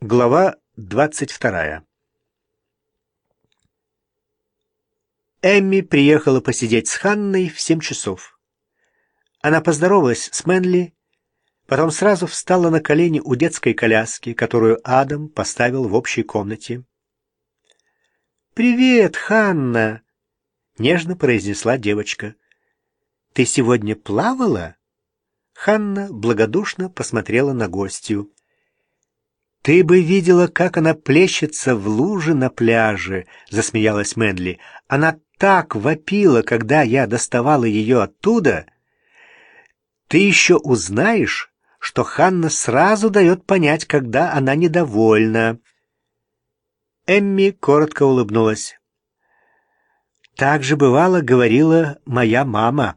Глава двадцать вторая Эмми приехала посидеть с Ханной в семь часов. Она поздоровалась с Мэнли, потом сразу встала на колени у детской коляски, которую Адам поставил в общей комнате. «Привет, Ханна!» — нежно произнесла девочка. «Ты сегодня плавала?» Ханна благодушно посмотрела на гостью. «Ты бы видела, как она плещется в луже на пляже», — засмеялась Мэнли. «Она так вопила, когда я доставала ее оттуда. Ты еще узнаешь, что Ханна сразу дает понять, когда она недовольна». Эмми коротко улыбнулась. «Так же бывало, говорила моя мама».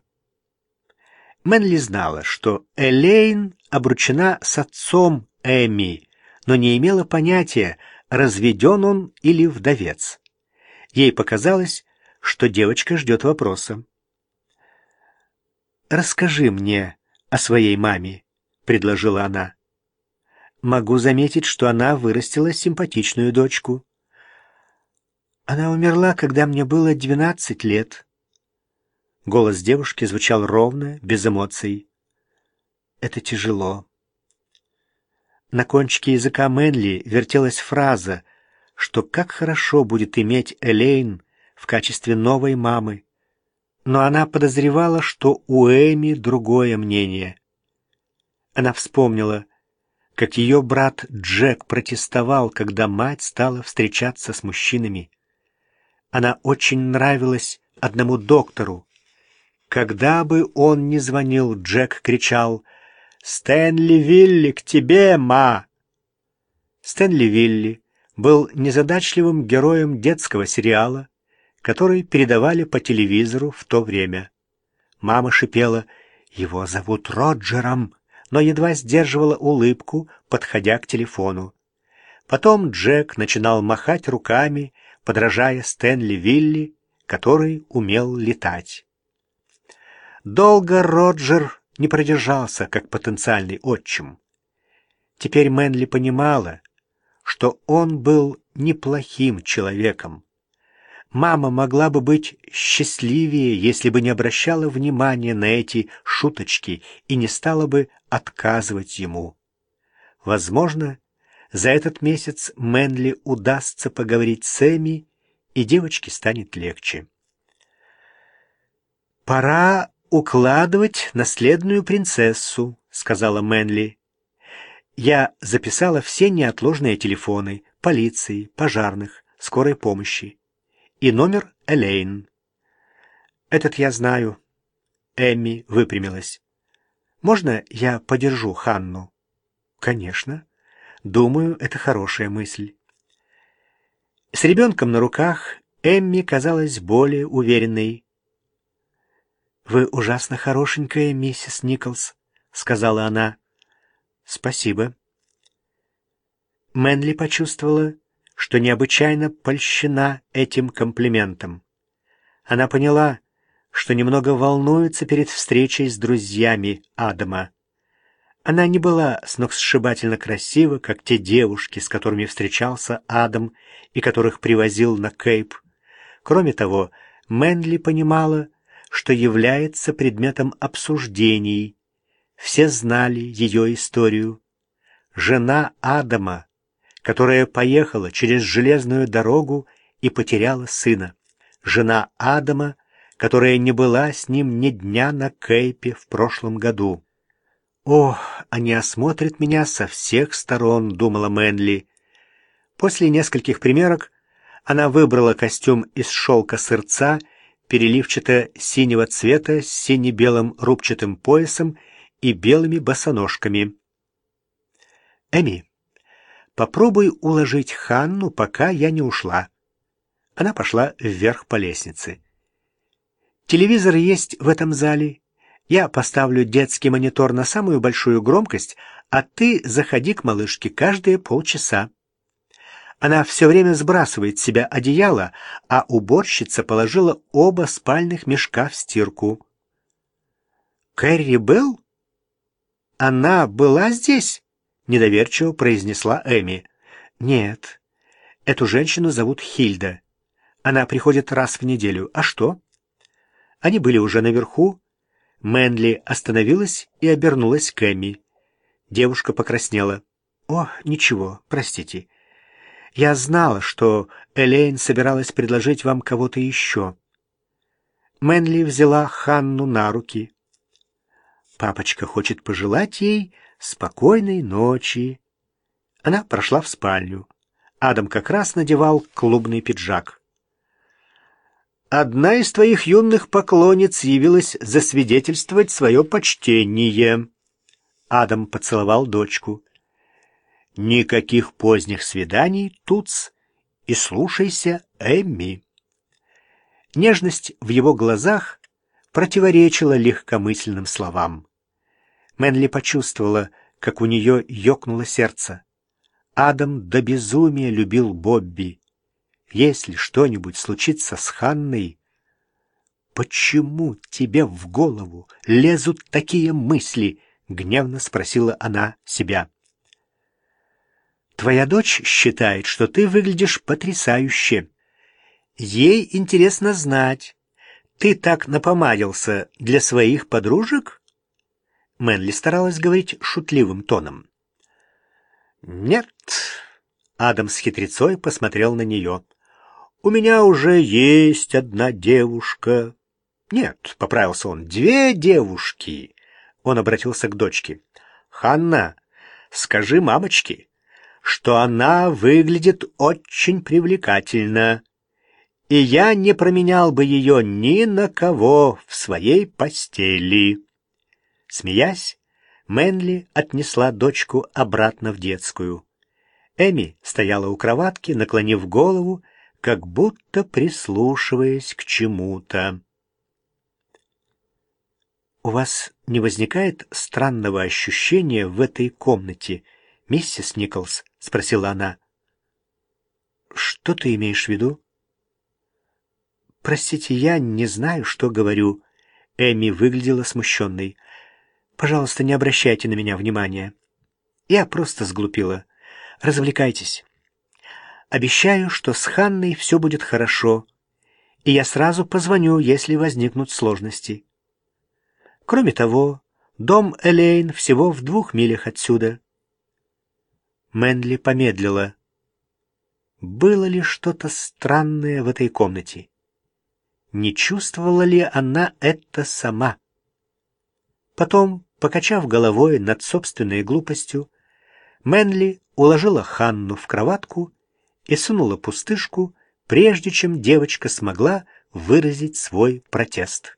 Мэнли знала, что Элейн обручена с отцом Эмми, но не имела понятия, разведен он или вдовец. Ей показалось, что девочка ждет вопроса. «Расскажи мне о своей маме», — предложила она. «Могу заметить, что она вырастила симпатичную дочку». Она умерла, когда мне было двенадцать лет. Голос девушки звучал ровно, без эмоций. Это тяжело. На кончике языка Мэнли вертелась фраза, что как хорошо будет иметь Элейн в качестве новой мамы. Но она подозревала, что у Эми другое мнение. Она вспомнила, как ее брат Джек протестовал, когда мать стала встречаться с мужчинами. Она очень нравилась одному доктору. Когда бы он ни звонил, Джек кричал «Стэнли Вилли, к тебе, ма!» Стэнли Вилли был незадачливым героем детского сериала, который передавали по телевизору в то время. Мама шипела «Его зовут Роджером», но едва сдерживала улыбку, подходя к телефону. Потом Джек начинал махать руками, подражая Стэнли Вилли, который умел летать. Долго Роджер не продержался как потенциальный отчим. Теперь Мэнли понимала, что он был неплохим человеком. Мама могла бы быть счастливее, если бы не обращала внимания на эти шуточки и не стала бы отказывать ему. Возможно, за этот месяц Мэнли удастся поговорить с Эми, и девочке станет легче. «Пора укладывать наследную принцессу», — сказала Мэнли. «Я записала все неотложные телефоны полиции, пожарных, скорой помощи и номер Элейн. Этот я знаю». Эмми выпрямилась. «Можно я подержу Ханну?» «Конечно». Думаю, это хорошая мысль. С ребенком на руках Эмми казалась более уверенной. «Вы ужасно хорошенькая, миссис Николс», — сказала она. «Спасибо». Мэнли почувствовала, что необычайно польщена этим комплиментом. Она поняла, что немного волнуется перед встречей с друзьями Адама. Она не была сногсшибательно красива, как те девушки, с которыми встречался Адам и которых привозил на Кейп. Кроме того, Мэнли понимала, что является предметом обсуждений. Все знали ее историю. Жена Адама, которая поехала через железную дорогу и потеряла сына. Жена Адама, которая не была с ним ни дня на Кейпе в прошлом году. «О, они осмотрят меня со всех сторон», — думала Мэнли. После нескольких примерок она выбрала костюм из шелка сырца, переливчато-синего цвета с сине-белым рубчатым поясом и белыми босоножками. «Эми, попробуй уложить Ханну, пока я не ушла». Она пошла вверх по лестнице. «Телевизор есть в этом зале, я поставлю детский монитор на самую большую громкость, а ты заходи к малышке каждые полчаса. Она все время сбрасывает с себя одеяло, а уборщица положила оба спальных мешка в стирку. «Кэрри был? Она была здесь?» — недоверчиво произнесла Эми. Нет. Эту женщину зовут Хильда. Она приходит раз в неделю. А что? Они были уже наверху. Мэнли остановилась и обернулась к Эмми. Девушка покраснела. «О, ничего, простите. Я знала, что Элейн собиралась предложить вам кого-то еще». Мэнли взяла Ханну на руки. Папочка хочет пожелать ей спокойной ночи. Она прошла в спальню. Адам как раз надевал клубный пиджак. «Одна из твоих юных поклонниц явилась засвидетельствовать свое почтение». Адам поцеловал дочку. «Никаких поздних свиданий, Туц, и слушайся Эмми». Нежность в его глазах противоречила легкомысленным словам. Мэнли почувствовала, как у нее ёкнуло сердце. Адам до безумия любил Бобби. Если что-нибудь случится с Ханной, почему тебе в голову лезут такие мысли? гневно спросила она себя. Твоя дочь считает, что ты выглядишь потрясающе. Ей интересно знать, ты так напомадился для своих подружек? Мэнли старалась говорить шутливым тоном. Нет. Адам с хитрецой посмотрел на нее. У меня уже есть одна девушка. Нет, поправился он. Две девушки. Он обратился к дочке. Ханна, скажи мамочке, что она выглядит очень привлекательно и я не променял бы ее ни на кого в своей постели. Смеясь, Мэнли отнесла дочку обратно в детскую. Эми стояла у кроватки, наклонив голову, как будто прислушиваясь к чему-то. «У вас не возникает странного ощущения в этой комнате, миссис Николс?» — спросила она. «Что ты имеешь в виду?» «Простите, я не знаю, что говорю». Эми выглядела смущенной. «Пожалуйста, не обращайте на меня внимания. Я просто сглупила. Развлекайтесь. Обещаю, что с Ханной все будет хорошо, и я сразу позвоню, если возникнут сложности. Кроме того, дом Элейн всего в двух милях отсюда». Мэнли помедлила. Было ли что-то странное в этой комнате? не чувствовала ли она это сама. Потом, покачав головой над собственной глупостью, Мэнли уложила Ханну в кроватку и сунула пустышку, прежде чем девочка смогла выразить свой протест.